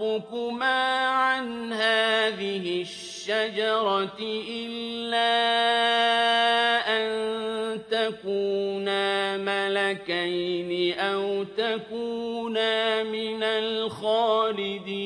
ربكما عن هذه الشجرة إلا أن تكونا ملكين أو تكونا من الخالدين